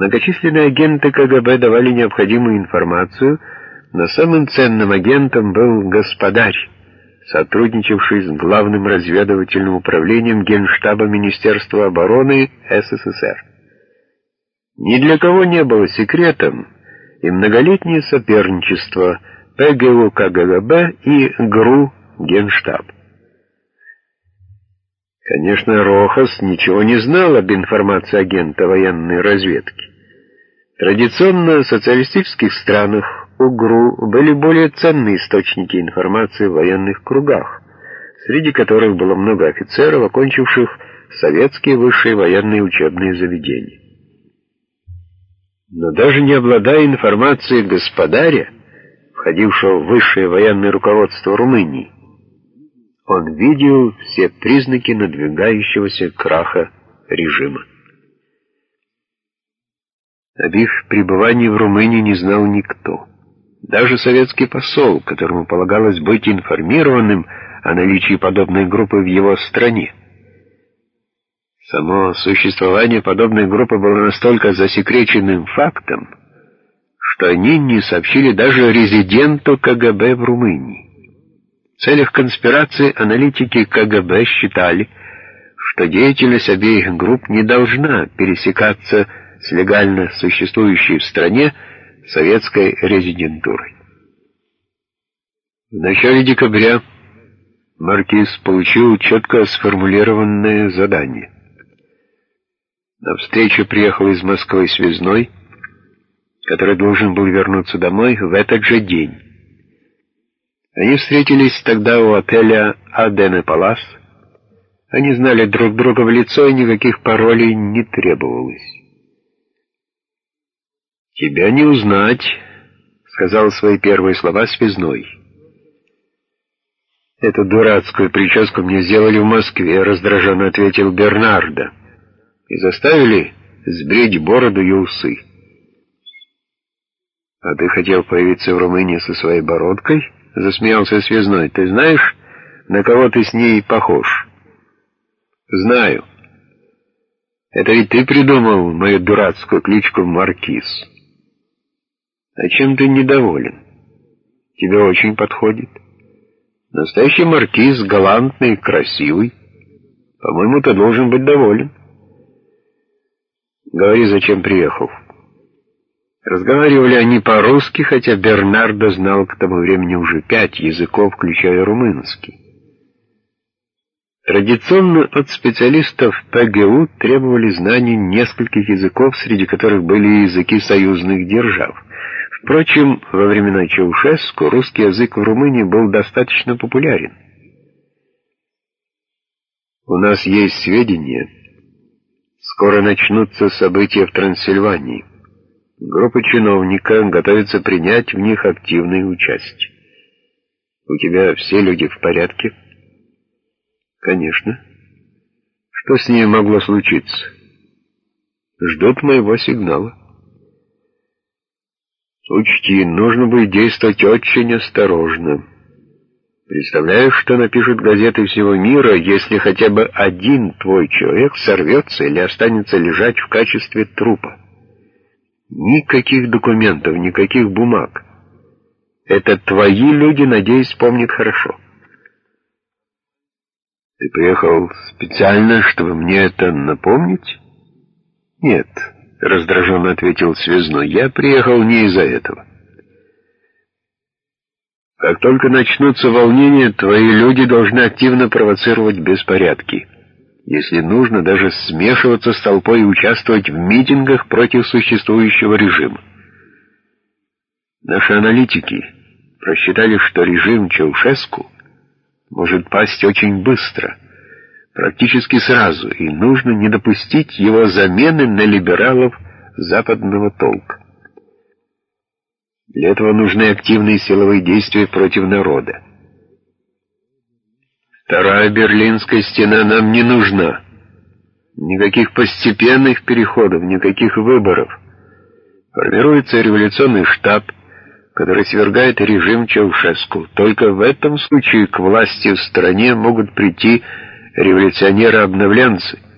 Многочисленные агенты КГБ давали необходимую информацию, но самым ценным агентом был господарь, сотрудничавший с Главным разведывательным управлением Генштаба Министерства обороны СССР. Ни для кого не было секретом и многолетнее соперничество ПГУ КГБ и ГРУ Генштаб. Конечно, Рохас ничего не знал об информации агента военной разведки. Традиционно в социалистических странах у ГРУ были более ценные источники информации в военных кругах, среди которых было много офицеров, окончивших советские высшие военные учебные заведения. Но даже не обладая информацией господаря, входившего в высшее военное руководство Румынии, он видел все признаки надвигающегося краха режима. Об их пребывании в Румынии не знал никто. Даже советский посол, которому полагалось быть информированным о наличии подобной группы в его стране. Само существование подобной группы было настолько засекреченным фактом, что они не сообщили даже резиденту КГБ в Румынии. В целях конспирации аналитики КГБ считали, что деятельность обеих групп не должна пересекаться с легально существующей в стране советской резидентурой. В начале декабря Маркиз получил четко сформулированное задание. На встречу приехал из Москвы связной, который должен был вернуться домой в этот же день. Они встретились тогда у отеля «Адене Палас». Они знали друг друга в лицо, и никаких паролей не требовалось. «Тебя не узнать», — сказал свои первые слова связной. «Эту дурацкую прическу мне сделали в Москве», — раздраженно ответил Бернардо. «И заставили сбрить бороду и усы». «А ты хотел появиться в Румынии со своей бородкой?» — засмеялся связной. «Ты знаешь, на кого ты с ней похож?» «Знаю. Это ведь ты придумал мою дурацкую кличку Маркиз. А чем ты недоволен? Тебе очень подходит. Настоящий Маркиз, галантный, красивый. По-моему, ты должен быть доволен. Говори, зачем приехал?» Разговаривали они по-русски, хотя Бернардо знал к тому времени уже пять языков, включая румынский. Традиционно от специалистов ПГУ требовали знаний нескольких языков, среди которых были языки союзных держав. Впрочем, во времена Чаушеску русский язык в Румынии был достаточно популярен. У нас есть сведения. Скоро начнутся события в Трансильвании. Группа чиновника готовится принять в них активное участие. У тебя все люди в порядке? Конечно. Что с ней могло случиться? Ждут моего сигнала. Учти, нужно будет действовать очень осторожно. Представляешь, что напишут газеты всего мира, если хотя бы один твой человек сорвется или останется лежать в качестве трупа? Никаких документов, никаких бумаг. Это твои люди, надеюсь, помнят хорошо. Ты приехал специально, чтобы мне это напомнить? Нет, раздраженно ответил связной. Я приехал не из-за этого. Как только начнутся волнения, твои люди должны активно провоцировать беспорядки если нужно, даже смешиваться с толпой и участвовать в митингах против существующего режима. Наши аналитики просчитали, что режим Чаушеску может пасть очень быстро, практически сразу, и нужно не допустить его замены на либералов западного толка. Для этого нужны активные силовые действия против народа. Вторая Берлинская стена нам не нужна. Никаких постепенных переходов, никаких выборов. Формируется революционный штаб, который свергает режим Чаушеску. Только в этом случае к власти в стране могут прийти революционеры-обновленцы –